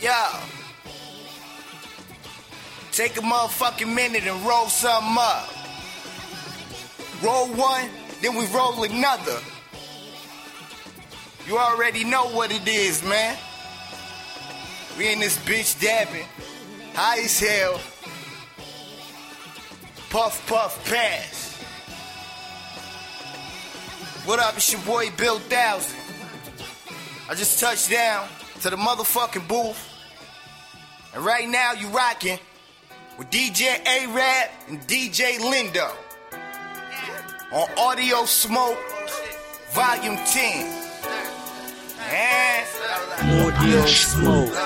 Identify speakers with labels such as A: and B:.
A: Yo. Take a motherfucking minute and roll something up. Roll one, then we roll another. You already know what it is, man. We in this bitch dabbing. High as hell. Puff, puff, pass. What up, it's your boy Bill Thousand. I just touched down to the motherfucking booth. And right now you rocking with DJ Arab and DJ Lindo. On Audio Smoke, Volume 10. And
B: Audio Smoke.